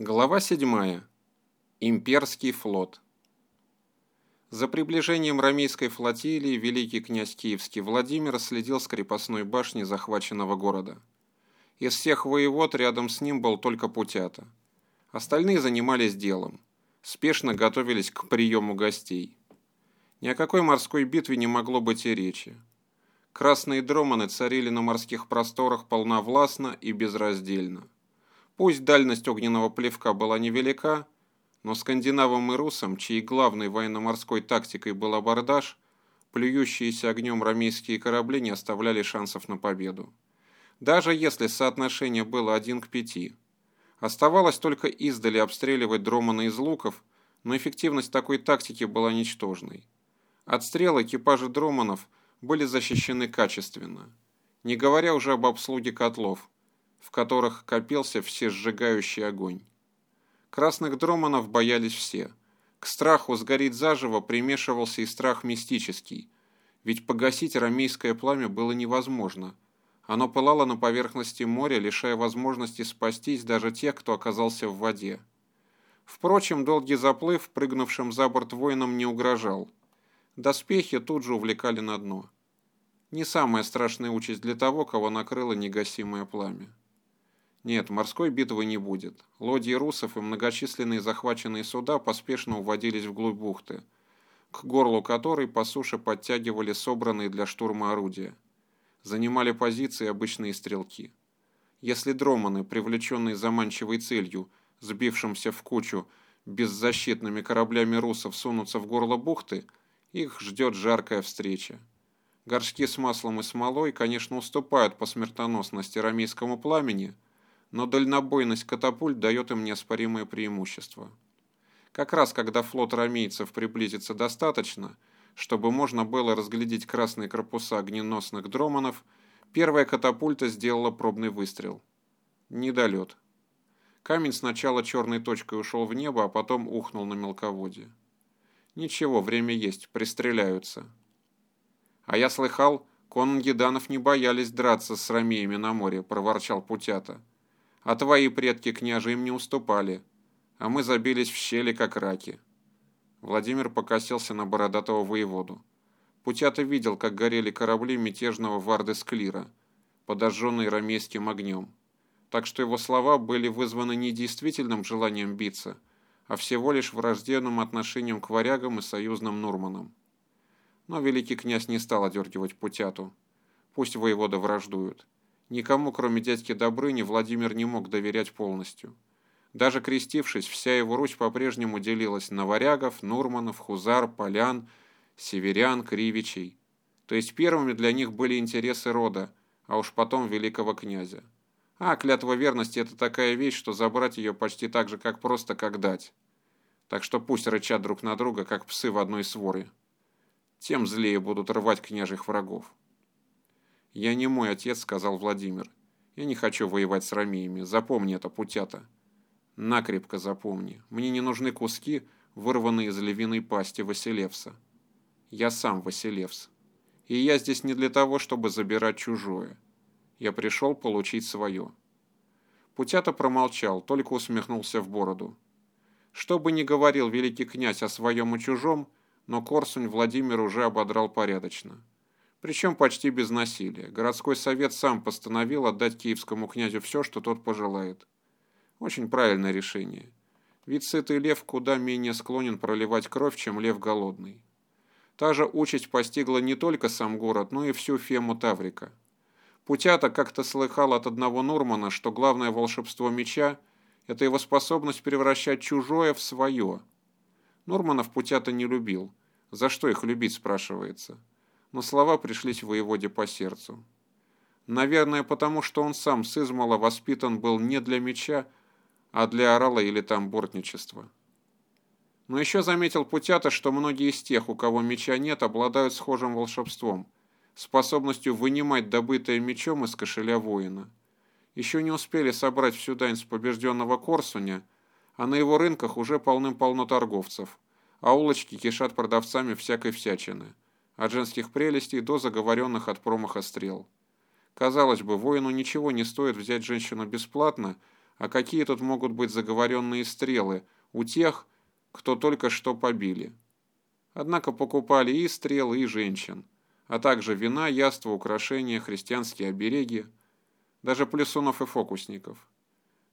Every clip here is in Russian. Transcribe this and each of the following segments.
Глава 7. Имперский флот. За приближением ромейской флотилии великий князь Киевский Владимир следил с крепостной башни захваченного города. Из всех воевод рядом с ним был только Путята. Остальные занимались делом, спешно готовились к приему гостей. Ни о какой морской битве не могло быть и речи. Красные дроманы царили на морских просторах полновластно и безраздельно. Пусть дальность огненного плевка была невелика, но скандинавам и русам, чьей главной военно-морской тактикой был абордаж, плюющиеся огнем ромейские корабли не оставляли шансов на победу. Даже если соотношение было один к пяти. Оставалось только издали обстреливать дроманы из луков, но эффективность такой тактики была ничтожной. Отстрелы экипажа дроманов были защищены качественно, не говоря уже об обслуге котлов – в которых копился всесжигающий огонь. Красных дроманов боялись все. К страху сгореть заживо примешивался и страх мистический, ведь погасить рамейское пламя было невозможно. Оно пылало на поверхности моря, лишая возможности спастись даже тех, кто оказался в воде. Впрочем, долгий заплыв прыгнувшим за борт воинам не угрожал. Доспехи тут же увлекали на дно. Не самая страшная участь для того, кого накрыло негасимое пламя. Нет, морской битвы не будет. Лодьи русов и многочисленные захваченные суда поспешно уводились вглубь бухты, к горлу которой по суше подтягивали собранные для штурма орудия. Занимали позиции обычные стрелки. Если дроманы, привлеченные заманчивой целью, сбившимся в кучу, беззащитными кораблями русов сунутся в горло бухты, их ждет жаркая встреча. Горшки с маслом и смолой, конечно, уступают по смертоносности рамейскому пламени – но дальнобойность катапульт дает им неоспоримое преимущество. Как раз когда флот рамейцев приблизится достаточно, чтобы можно было разглядеть красные корпуса огненосных дроманов, первая катапульта сделала пробный выстрел. Недолет. Камень сначала черной точкой ушел в небо, а потом ухнул на мелководье. Ничего, время есть, пристреляются. А я слыхал, конунги данов не боялись драться с ромеями на море, проворчал Путята а твои предки княже им не уступали, а мы забились в щели, как раки». Владимир покосился на бородатого воеводу. Путята видел, как горели корабли мятежного Варды-Склира, подожженные ромейским огнем. Так что его слова были вызваны не действительным желанием биться, а всего лишь враждебным отношением к варягам и союзным Нурманам. Но великий князь не стал одергивать Путяту. Пусть воеводы враждуют. Никому, кроме дядьки Добрыни, Владимир не мог доверять полностью. Даже крестившись, вся его Русь по-прежнему делилась на варягов, нурманов, хузар, полян, северян, кривичей. То есть первыми для них были интересы рода, а уж потом великого князя. А клятва верности – это такая вещь, что забрать ее почти так же, как просто, как дать. Так что пусть рычат друг на друга, как псы в одной своре. Тем злее будут рвать княжих врагов. «Я не мой отец», — сказал Владимир. «Я не хочу воевать с ромеями. Запомни это, путята». «Накрепко запомни. Мне не нужны куски, вырванные из львиной пасти Василевса. Я сам Василевс. И я здесь не для того, чтобы забирать чужое. Я пришел получить свое». Путята промолчал, только усмехнулся в бороду. Что бы ни говорил великий князь о своем и чужом, но Корсунь Владимир уже ободрал порядочно. Причем почти без насилия. Городской совет сам постановил отдать киевскому князю все, что тот пожелает. Очень правильное решение. Ведь сытый лев куда менее склонен проливать кровь, чем лев голодный. Та же участь постигла не только сам город, но и всю Фему Таврика. Путята как-то слыхал от одного Нурмана, что главное волшебство меча – это его способность превращать чужое в свое. Нурманов Путята не любил. За что их любить, спрашивается но слова пришлись воеводе по сердцу. Наверное, потому что он сам с измала воспитан был не для меча, а для орала или там бортничества. Но еще заметил Путята, что многие из тех, у кого меча нет, обладают схожим волшебством, способностью вынимать добытое мечом из кошеля воина. Еще не успели собрать всю дань с побежденного Корсуня, а на его рынках уже полным-полно торговцев, а улочки кишат продавцами всякой всячины – от женских прелестей до заговоренных от промаха стрел. Казалось бы, воину ничего не стоит взять женщину бесплатно, А какие тут могут быть заговоренные стрелы у тех, кто только что побили? Однако покупали и стрелы, и женщин, а также вина, яства, украшения, христианские обереги, даже плесунов и фокусников.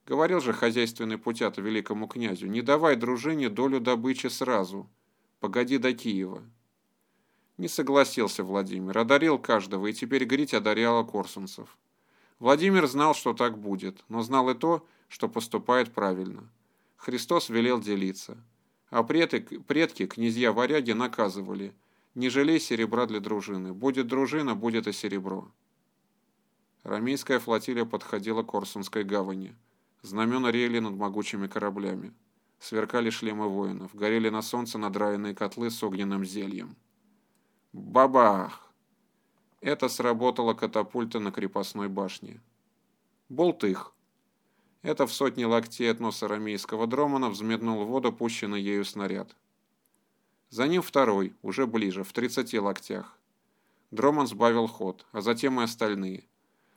Говорил же хозяйственный путята великому князю, не давай дружине долю добычи сразу, погоди до Киева. Не согласился Владимир, одарил каждого, и теперь Грить одаряла корсунцев. Владимир знал, что так будет, но знал и то, что поступает правильно. Христос велел делиться. А предки, предки князья-варяги, наказывали «Не жалей серебра для дружины. Будет дружина, будет и серебро». Рамейская флотилия подходила к Корсунской гавани. Знамена реяли над могучими кораблями. Сверкали шлемы воинов, горели на солнце надраенные котлы с огненным зельем. Бабах! Это сработала катапульта на крепостной башне. Болтых. Это в сотни локтей от носа рамейского дромана взметнул в воду пущенный ею снаряд. За ним второй, уже ближе, в 30 локтях. Дроман сбавил ход, а затем и остальные.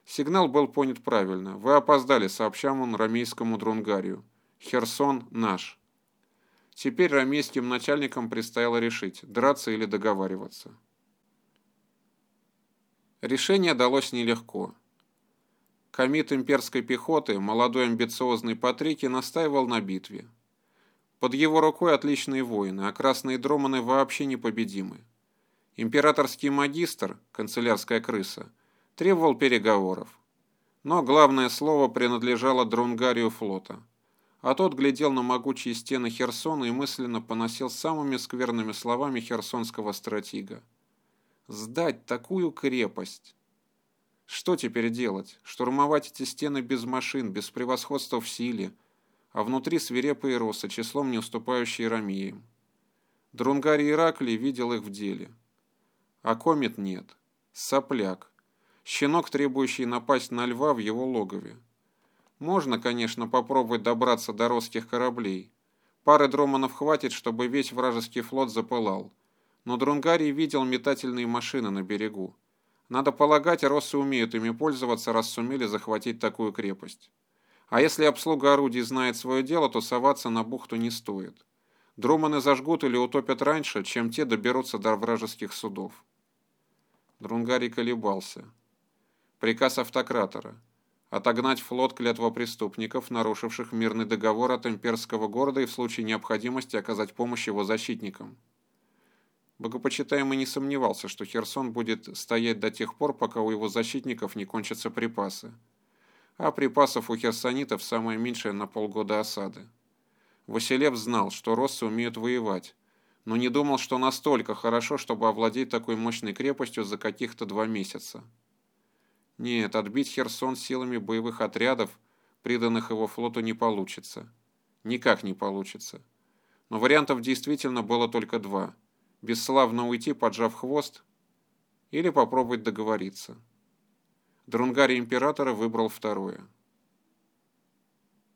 Сигнал был понят правильно. Вы опоздали, сообщам он рамейскому Друнгарию. Херсон наш. Теперь рамейским начальникам предстояло решить, драться или договариваться. Решение далось нелегко. Комит имперской пехоты, молодой амбициозный Патрики, настаивал на битве. Под его рукой отличные воины, а красные дроманы вообще непобедимы. Императорский магистр, канцелярская крыса, требовал переговоров. Но главное слово принадлежало Друнгарию флота. А тот глядел на могучие стены Херсона и мысленно поносил самыми скверными словами херсонского стратега. «Сдать такую крепость!» Что теперь делать? Штурмовать эти стены без машин, без превосходства в силе, а внутри свирепые росы, числом не уступающие Рамеям. Друнгарий Ираклий видел их в деле. А комет нет. Сопляк. Щенок, требующий напасть на льва в его логове. Можно, конечно, попробовать добраться до русских кораблей. Пары дроманов хватит, чтобы весь вражеский флот запылал. Но Друнгарий видел метательные машины на берегу. Надо полагать, россы умеют ими пользоваться, раз сумели захватить такую крепость. А если обслуга орудий знает свое дело, то соваться на бухту не стоит. Друманы зажгут или утопят раньше, чем те доберутся до вражеских судов. Друнгарий колебался. Приказ автократора. Отогнать флот клятвопреступников, нарушивших мирный договор от имперского города и в случае необходимости оказать помощь его защитникам. Богопочитаемый не сомневался, что Херсон будет стоять до тех пор, пока у его защитников не кончатся припасы. А припасов у херсонитов самое меньшее на полгода осады. Василев знал, что россы умеют воевать, но не думал, что настолько хорошо, чтобы овладеть такой мощной крепостью за каких-то два месяца. Нет, отбить Херсон силами боевых отрядов, приданных его флоту, не получится. Никак не получится. Но вариантов действительно было только два – бесславно уйти, поджав хвост, или попробовать договориться. Друнгарий императора выбрал второе –